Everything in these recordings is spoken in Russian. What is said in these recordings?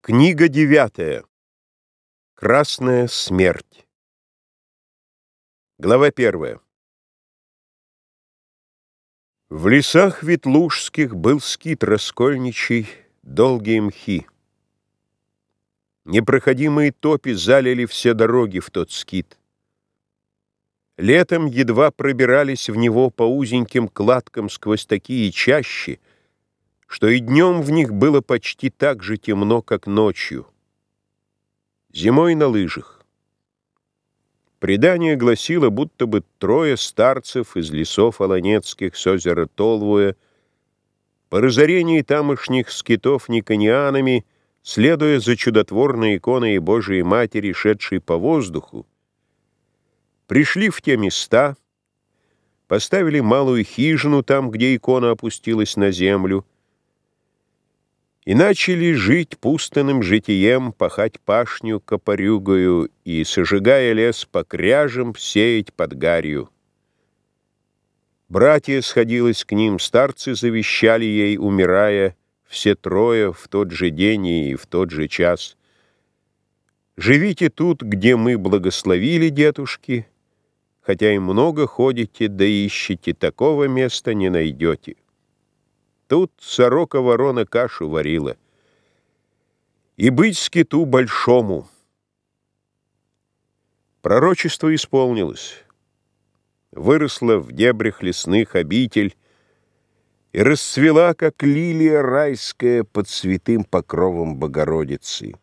Книга девятая. Красная смерть. Глава первая. В лесах ветлужских был скит раскольничий, долгие мхи. Непроходимые топи залили все дороги в тот скит. Летом едва пробирались в него по узеньким кладкам сквозь такие чащи, что и днем в них было почти так же темно, как ночью. Зимой на лыжах. Предание гласило, будто бы трое старцев из лесов Аланецких с озера Толвуя по разорении тамошних скитов никонианами, следуя за чудотворной иконой Божией Матери, шедшей по воздуху, пришли в те места, поставили малую хижину там, где икона опустилась на землю, и начали жить пустынным житием, пахать пашню копорюгою и, сожигая лес по кряжам, сеять под гарью. Братья сходилось к ним, старцы завещали ей, умирая, все трое в тот же день и в тот же час. Живите тут, где мы благословили дедушки, хотя и много ходите, да ищете, такого места не найдете. Тут сорока-ворона кашу варила. И быть скиту большому. Пророчество исполнилось. Выросла в дебрях лесных обитель и расцвела, как лилия райская под святым покровом Богородицы.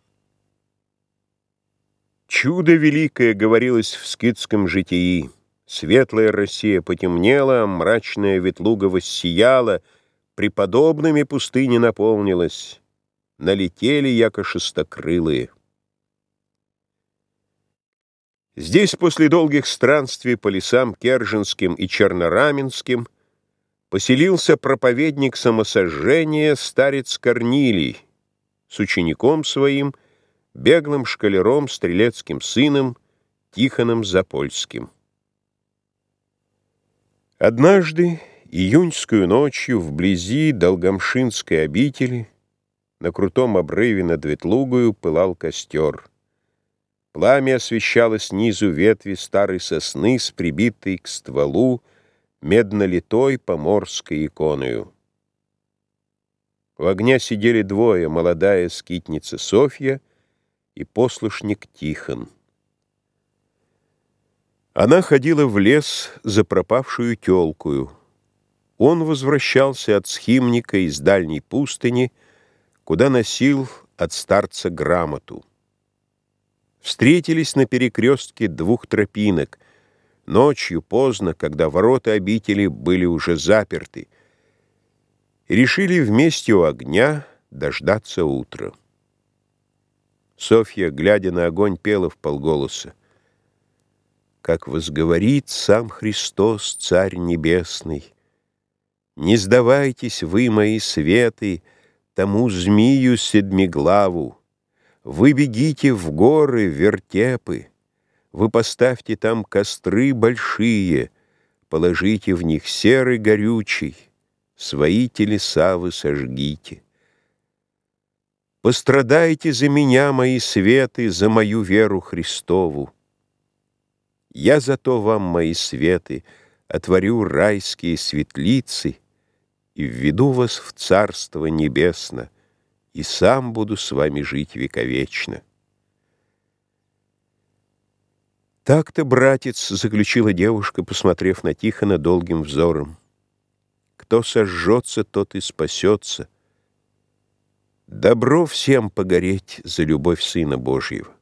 Чудо великое говорилось в скитском житии. Светлая Россия потемнела, мрачная Ветлуга воссияла — преподобными пустыни наполнилась, налетели яко шестокрылые. Здесь после долгих странствий по лесам Керженским и Чернораменским поселился проповедник самосожжения старец Корнилий с учеником своим, беглым шкалером, стрелецким сыном Тихоном Запольским. Однажды Июньскую ночью вблизи Долгомшинской обители на крутом обрыве над Ветлугою пылал костер. Пламя освещало снизу ветви старой сосны с прибитой к стволу меднолитой поморской иконою. В огня сидели двое, молодая скитница Софья и послушник Тихон. Она ходила в лес за пропавшую тёлкую — он возвращался от схимника из дальней пустыни, куда носил от старца грамоту. Встретились на перекрестке двух тропинок, ночью поздно, когда ворота обители были уже заперты, решили вместе у огня дождаться утра. Софья, глядя на огонь, пела в полголоса. «Как возговорит сам Христос, Царь Небесный, не сдавайтесь вы, мои светы, Тому змею седмиглаву. Вы бегите в горы, вертепы, Вы поставьте там костры большие, Положите в них серый горючий, Свои телеса вы сожгите. Пострадайте за меня, мои светы, За мою веру Христову. Я зато вам, мои светы, Отворю райские светлицы — и введу вас в Царство Небесно, и сам буду с вами жить вековечно. Так-то, братец, заключила девушка, посмотрев на Тихона долгим взором. Кто сожжется, тот и спасется. Добро всем погореть за любовь Сына Божьего.